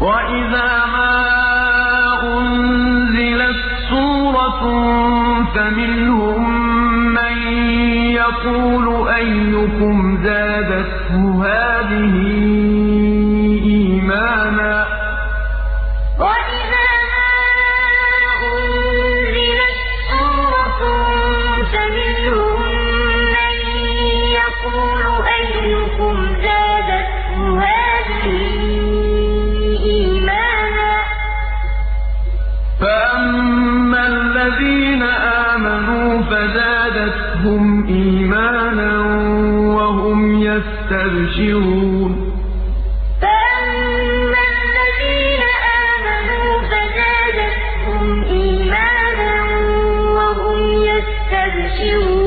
وَإِذَا مَا أُنزِلَتْ سُورَةٌ فَمِنْهُم مَّن يَقُولُ أَيُّكُمْ زَادَتْهُ هَٰذِهِ إِيمَانًا ۚ فَأَمَّا الَّذِينَ آمَنُوا فَزَادَتْهُمْ إِيمَانًا وَهُمْ يَسْتَبْشِرُونَ فَأَمَّا الَّذِينَ آمَنُوا فَزَادَتْهُمْ إِيمَانًا وَهُمْ يَسْتَبْشِرُونَ